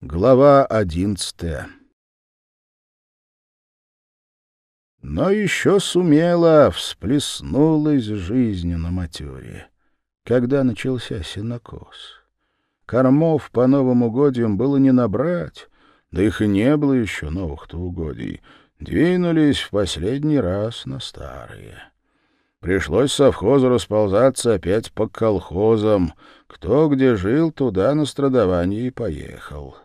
Глава одиннадцатая Но еще сумела, всплеснулась жизнь на матере, когда начался сенокос. Кормов по новым угодьям было не набрать, да их и не было еще новых-то угодий. Двинулись в последний раз на старые. Пришлось совхозу расползаться опять по колхозам. Кто где жил, туда на страдование и поехал.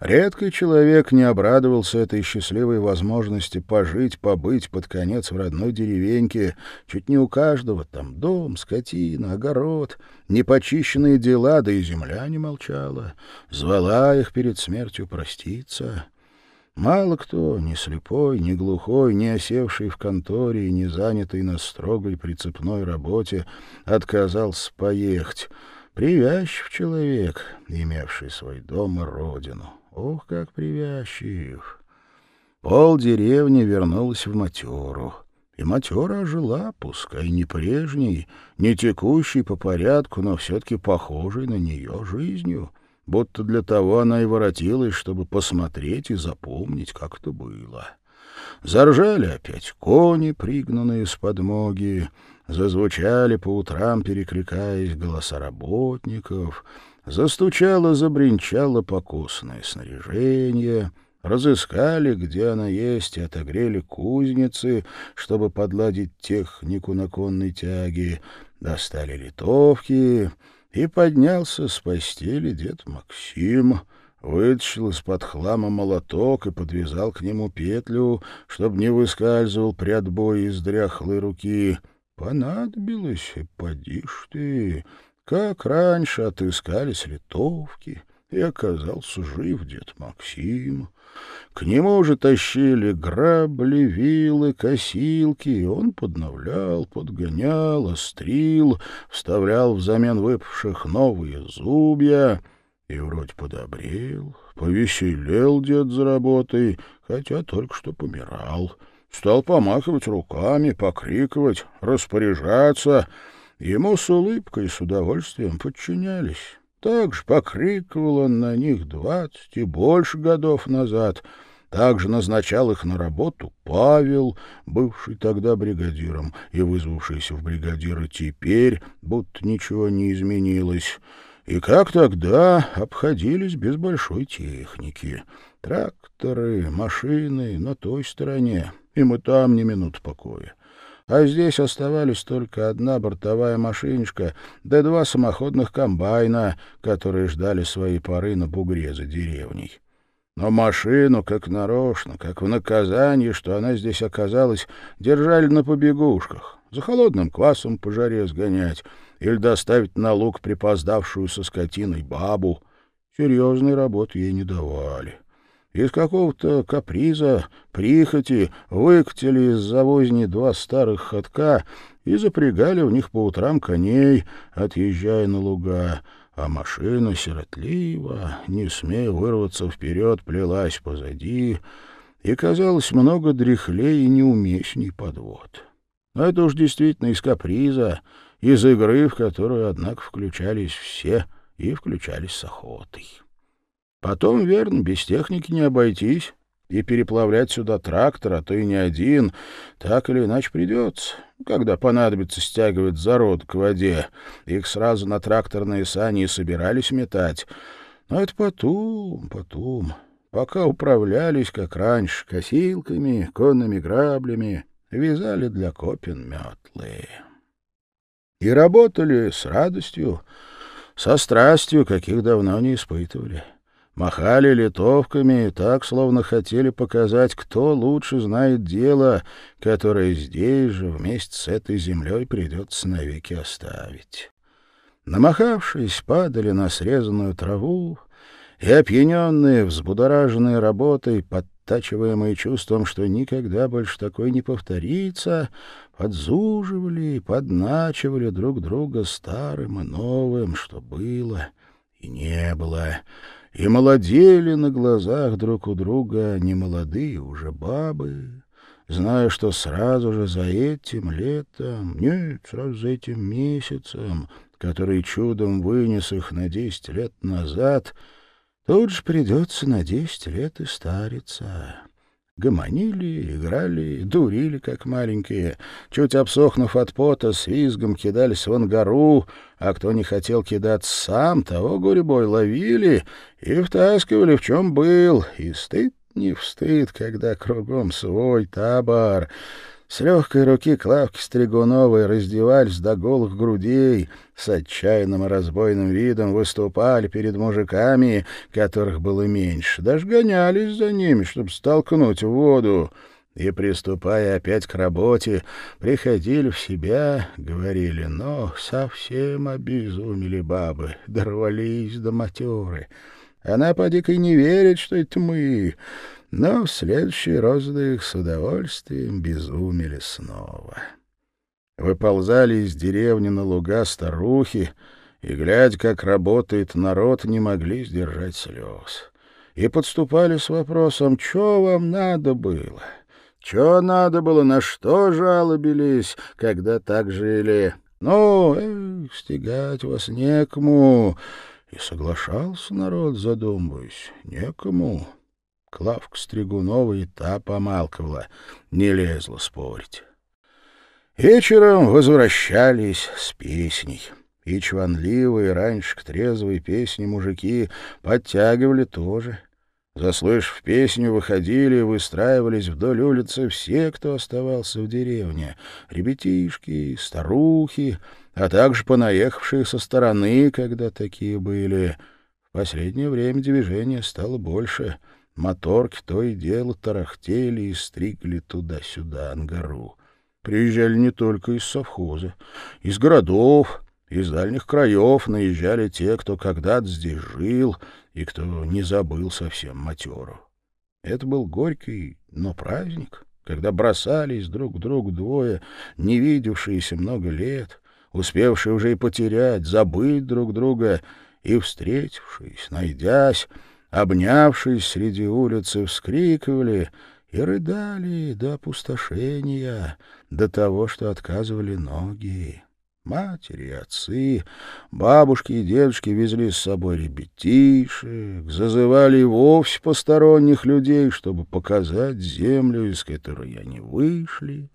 Редкий человек не обрадовался этой счастливой возможности пожить, побыть под конец в родной деревеньке. Чуть не у каждого там дом, скотина, огород, непочищенные дела, да и земля не молчала. Звала их перед смертью проститься. Мало кто, ни слепой, ни глухой, ни осевший в конторе, ни занятый на строгой прицепной работе, отказался поехать. Привязчив человек, имевший свой дом и родину. Ох, как привязчив! Пол деревни вернулась в матеру. И матера ожила, пускай не прежней, не текущей по порядку, но все-таки похожей на нее жизнью. Будто для того она и воротилась, чтобы посмотреть и запомнить, как это было. Заржали опять кони, пригнанные с подмоги, зазвучали по утрам, перекликаясь голоса работников — Застучало, забринчало покусное снаряжение, разыскали, где она есть, и отогрели кузницы, чтобы подладить технику на конной тяге, достали литовки, и поднялся с постели дед Максим, вытащил из-под хлама молоток и подвязал к нему петлю, чтобы не выскальзывал при отбое из дряхлой руки. Понадобилось, и поди ты... Как раньше отыскались литовки, и оказался жив дед Максим. К нему же тащили грабли, вилы, косилки, и он подновлял, подгонял, острил, вставлял взамен выпавших новые зубья, и вроде подобрел, повеселел дед за работой, хотя только что помирал. Стал помахивать руками, покрикивать, распоряжаться — Ему с улыбкой и с удовольствием подчинялись. Так же покрикивал он на них двадцать и больше годов назад. Также назначал их на работу Павел, бывший тогда бригадиром и вызвавшийся в бригадиры теперь, будто ничего не изменилось. И как тогда обходились без большой техники. Тракторы, машины на той стороне, им и там не минут покоя а здесь оставались только одна бортовая машиночка да два самоходных комбайна, которые ждали своей поры на бугре за деревней. Но машину, как нарочно, как в наказание, что она здесь оказалась, держали на побегушках, за холодным квасом по жаре сгонять или доставить на луг припоздавшую со скотиной бабу. Серьезной работы ей не давали. Из какого-то каприза, прихоти выкатили из завозни два старых ходка и запрягали в них по утрам коней, отъезжая на луга, а машина сиротливо, не смея вырваться вперед, плелась позади, и казалось много дряхлей и неуместней подвод. Но это уж действительно из каприза, из игры, в которую, однако, включались все и включались с охотой. Потом, верно, без техники не обойтись, и переплавлять сюда трактор, а то и не один, так или иначе придется. Когда понадобится стягивать зарод к воде, их сразу на тракторные сани и собирались метать. Но это потом, потом, пока управлялись, как раньше, косилками, конными граблями, вязали для копин метлы. И работали с радостью, со страстью, каких давно не испытывали махали литовками так, словно хотели показать, кто лучше знает дело, которое здесь же вместе с этой землей придется навеки оставить. Намахавшись, падали на срезанную траву, и опьяненные, взбудораженные работой, подтачиваемые чувством, что никогда больше такой не повторится, подзуживали и подначивали друг друга старым и новым, что было и не было — и молодели на глазах друг у друга немолодые уже бабы, зная, что сразу же за этим летом, нет, сразу за этим месяцем, который чудом вынес их на десять лет назад, Тут же придется на десять лет и стариться. Гомонили, играли, дурили, как маленькие. Чуть обсохнув от пота, с визгом кидались в ангару, а кто не хотел кидаться сам, того горебой ловили и втаскивали в чем был. И стыд не встыд, когда кругом свой табор. С легкой руки Клавки Стригуновой раздевались до голых грудей, с отчаянным и разбойным видом выступали перед мужиками, которых было меньше, даже гонялись за ними, чтобы столкнуть в воду. И, приступая опять к работе, приходили в себя, говорили, но совсем обезумели бабы, дорвались до матеры. Она, поди-ка, не верит, что это мы но в следующий роздых с удовольствием безумели снова. Выползали из деревни на луга старухи, и, глядя, как работает народ, не могли сдержать слез. И подступали с вопросом, что вам надо было? Что надо было, на что жалобились, когда так жили? Ну, эх, стегать вас некому. И соглашался народ, задумываясь, некому. Клавка Стригунова и та помалковала, не лезла спорить. Вечером возвращались с песней. И чванливые раньше к трезвой песне мужики подтягивали тоже. Заслышав песню, выходили и выстраивались вдоль улицы все, кто оставался в деревне. Ребятишки, старухи, а также понаехавшие со стороны, когда такие были. В последнее время движение стало больше — Моторки то и дело тарахтели и стригли туда-сюда ангару. Приезжали не только из совхоза, из городов, из дальних краев наезжали те, кто когда-то здесь жил и кто не забыл совсем матеру. Это был горький, но праздник, когда бросались друг к другу двое, не видевшиеся много лет, успевшие уже и потерять, забыть друг друга, и, встретившись, найдясь, обнявшись среди улицы, вскрикивали и рыдали до опустошения, до того, что отказывали ноги. Матери, отцы, бабушки и дедушки везли с собой ребятишек, зазывали вовсе посторонних людей, чтобы показать землю, из которой они вышли,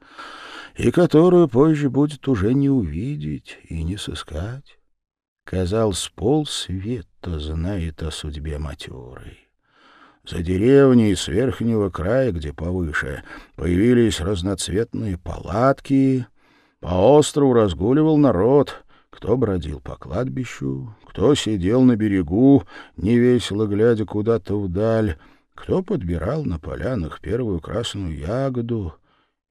и которую позже будет уже не увидеть и не сыскать. Казалось, пол света знает о судьбе матерой. За деревней с верхнего края, где повыше, появились разноцветные палатки. По острову разгуливал народ, кто бродил по кладбищу, кто сидел на берегу, невесело глядя куда-то вдаль, кто подбирал на полянах первую красную ягоду.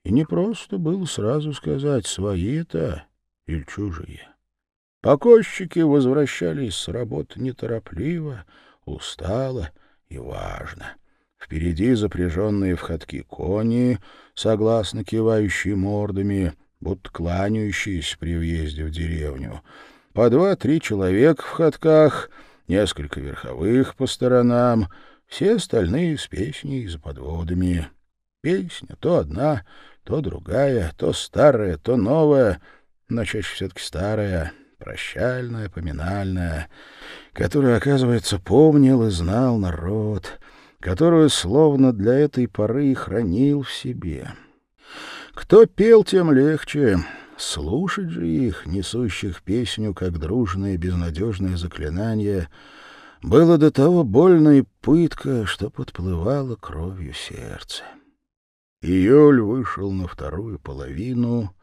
И не просто было сразу сказать, свои это или чужие. Покойщики возвращались с работы неторопливо, устало и важно. Впереди запряженные в ходки кони, согласно кивающие мордами, будто кланяющиеся при въезде в деревню. По два-три человека в ходках, несколько верховых по сторонам, все остальные с песней за подводами. Песня то одна, то другая, то старая, то новая, но чаще все-таки старая — прощальная, поминальная, которую, оказывается, помнил и знал народ, которую словно для этой поры хранил в себе. Кто пел, тем легче. Слушать же их, несущих песню, как дружное безнадежное заклинание, было до того больно и пытка, что подплывало кровью сердце. Июль вышел на вторую половину —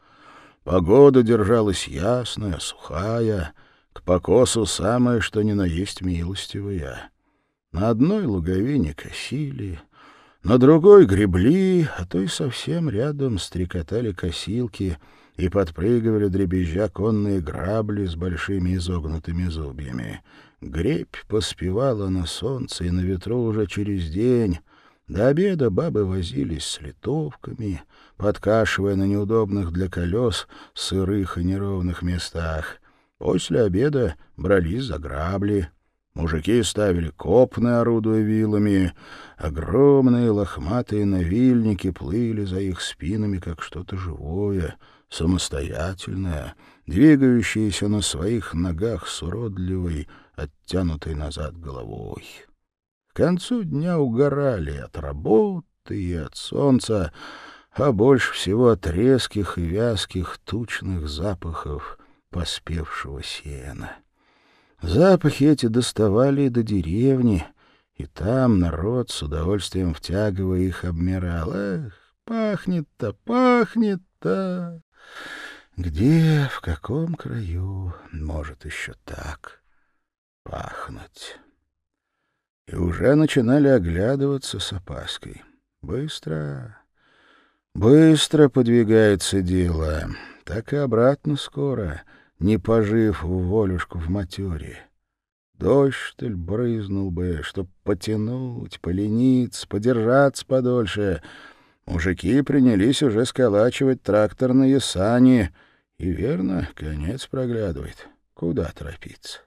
Погода держалась ясная, сухая, к покосу самое, что ни на есть милостивая. На одной луговине косили, на другой гребли, а то и совсем рядом стрекотали косилки и подпрыгивали дребезжа конные грабли с большими изогнутыми зубьями. Гребь поспевала на солнце и на ветру уже через день. До обеда бабы возились с литовками — подкашивая на неудобных для колес сырых и неровных местах. После обеда брались за грабли. Мужики ставили копны, орудуя вилами. Огромные лохматые навильники плыли за их спинами, как что-то живое, самостоятельное, двигающееся на своих ногах с уродливой, оттянутой назад головой. Концу дня угорали от работы и от солнца, а больше всего от резких и вязких тучных запахов поспевшего сена. Запахи эти доставали и до деревни, и там народ с удовольствием втягивая их обмирал. Эх, пахнет-то, пахнет-то! Где, в каком краю может еще так пахнуть? И уже начинали оглядываться с опаской. Быстро, быстро подвигается дело, так и обратно скоро, не пожив в волюшку в матере. Дождь, что ли, брызнул бы, чтоб потянуть, полениться, подержаться подольше. Мужики принялись уже сколачивать тракторные сани — и верно, конец проглядывает. Куда торопиться?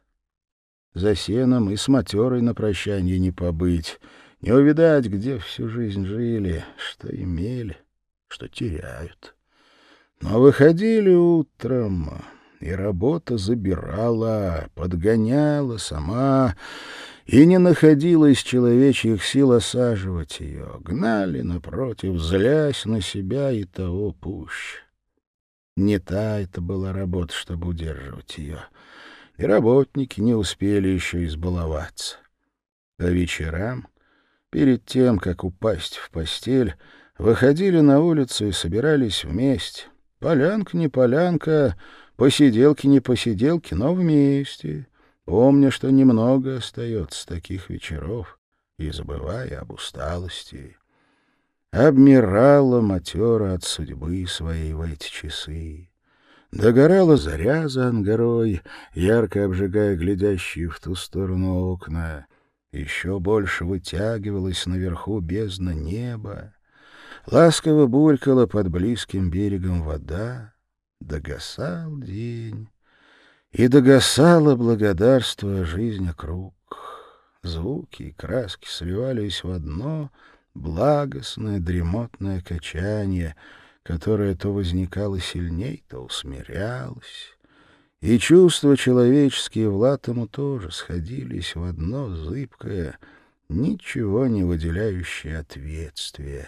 За сеном и с матерой на прощанье не побыть, не увидать, где всю жизнь жили, что имели, что теряют. Но выходили утром, и работа забирала, подгоняла сама, и не находила из человечьих сил осаживать ее. Гнали, напротив, злясь на себя и того пуще. Не та это была работа, чтобы удерживать ее. И работники не успели еще избаловаться. По вечерам, перед тем, как упасть в постель, выходили на улицу и собирались вместе. Полянка не полянка, посиделки не посиделки, но вместе, помня, что немного остается таких вечеров, и забывая об усталости обмирала матера от судьбы своей в эти часы. Догорала заря за ангарой, ярко обжигая глядящие в ту сторону окна. Еще больше вытягивалась наверху бездна неба. Ласково булькала под близким берегом вода. Догасал день, и догасало благодарство жизни круг. Звуки и краски сливались в одно — благостное дремотное качание, которое то возникало сильней, то усмирялось. И чувства человеческие в Латому тоже сходились в одно зыбкое, ничего не выделяющее ответствие.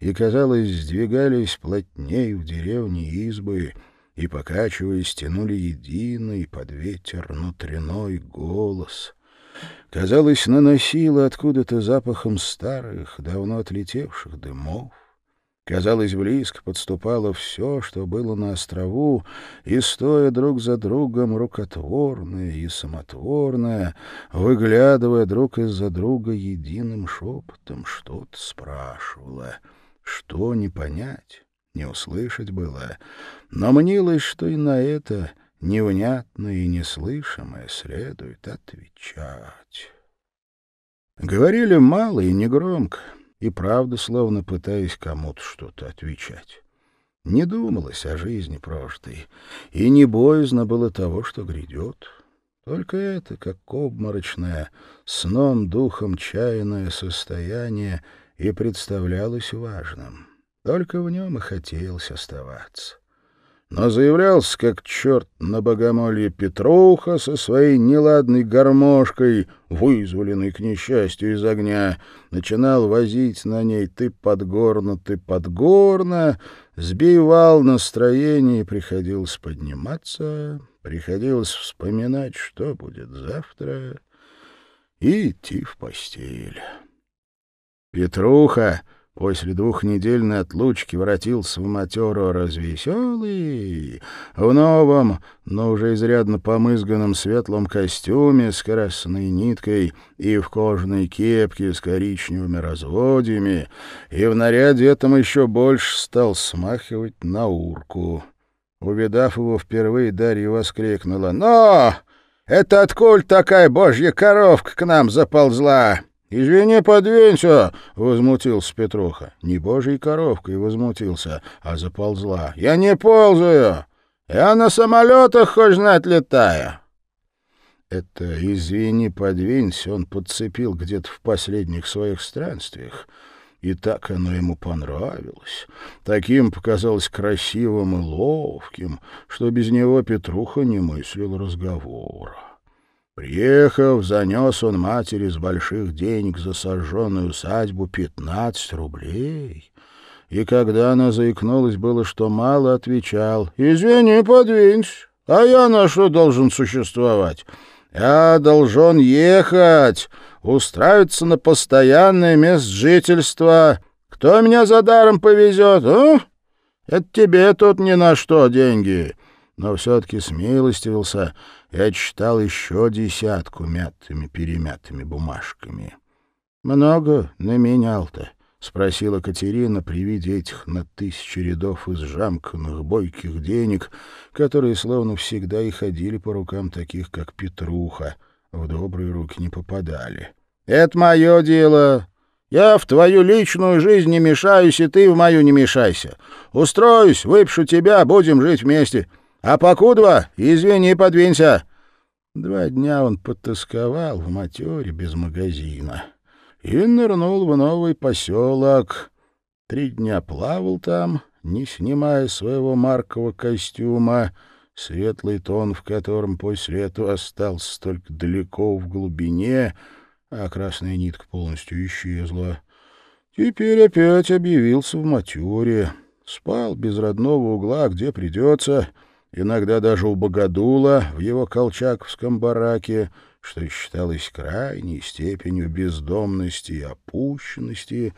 И, казалось, сдвигались плотней в деревне избы, и, покачиваясь, тянули единый под ветер внутренной голос — казалось, наносила откуда-то запахом старых, давно отлетевших дымов. Казалось, близко подступало все, что было на острову, и, стоя друг за другом, рукотворное и самотворное, выглядывая друг из-за друга единым шепотом, что-то спрашивала. Что не понять, не услышать было, но мнилось, что и на это — невнятное и неслышимое следует отвечать. Говорили мало и негромко, и правда, словно пытаясь кому-то что-то отвечать. Не думалось о жизни прожитой, и не боязно было того, что грядет. Только это, как обморочное, сном духом чаянное состояние, и представлялось важным. Только в нем и хотелось оставаться но заявлялся как черт на богомолье Петруха со своей неладной гармошкой, вызволенной к несчастью из огня, начинал возить на ней «ты подгорно, ты подгорно», сбивал настроение и приходилось подниматься, приходилось вспоминать, что будет завтра, и идти в постель. Петруха После двухнедельной отлучки воротился в матеру развеселый, в новом, но уже изрядно помызганном светлом костюме с красной ниткой и в кожаной кепке с коричневыми разводьями, и в наряде этом еще больше стал смахивать на урку. Увидав его впервые, Дарья воскликнула. «Но! Это откуль такая божья коровка к нам заползла?» «Извини, подвинься!» — возмутился Петруха. Не божьей коровкой возмутился, а заползла. «Я не ползаю! Я на самолетах, хоть знать, летаю!» Это «извини, подвинься» он подцепил где-то в последних своих странствиях, и так оно ему понравилось. Таким показалось красивым и ловким, что без него Петруха не мыслил разговора. Приехав, занес он матери с больших денег за сожженную усадьбу пятнадцать рублей. И когда она заикнулась было, что мало, отвечал, «Извини, подвинься, а я на что должен существовать? Я должен ехать, устраиваться на постоянное место жительства. Кто меня за даром повезет, а? Это тебе тут ни на что деньги» но все-таки смилостивился и отчитал еще десятку мятыми-перемятыми бумажками. — Много наменял-то? — спросила Катерина при виде этих на тысячи рядов изжамканных бойких денег, которые словно всегда и ходили по рукам таких, как Петруха, в добрые руки не попадали. — Это мое дело. Я в твою личную жизнь не мешаюсь, и ты в мою не мешайся. Устроюсь, выпишу тебя, будем жить вместе. А покудва, извини, подвинься. Два дня он потасковал в матере без магазина и нырнул в новый поселок. Три дня плавал там, не снимая своего маркового костюма, светлый тон в котором после этого остался только далеко в глубине, а красная нитка полностью исчезла. Теперь опять объявился в матере. Спал без родного угла, где придется — иногда даже у Богодула в его колчаковском бараке, что считалось крайней степенью бездомности и опущенности,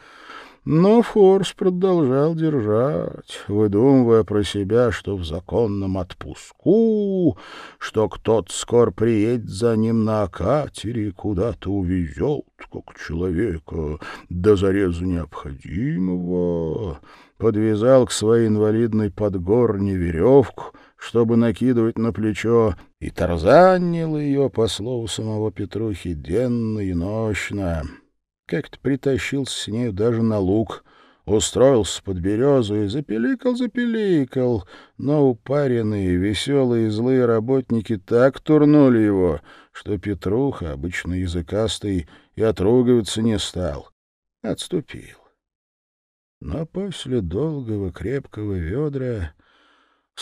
но Форс продолжал держать, выдумывая про себя, что в законном отпуску, что кто-то скоро приедет за ним на катере и куда-то увезет, как человека, до зареза необходимого, подвязал к своей инвалидной подгорне веревку, чтобы накидывать на плечо, и тарзанил ее, по слову самого Петрухи, денно и нощно. Как-то притащился с нею даже на луг, устроился под березу и запеликал-запеликал, но упаренные, веселые и злые работники так турнули его, что Петруха, обычно языкастый, и отругиваться не стал. Отступил. Но после долгого крепкого ведра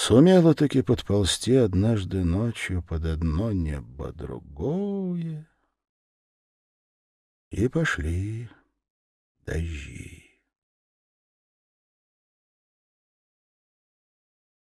Сумела таки подползти однажды ночью под одно небо другое. И пошли дожди.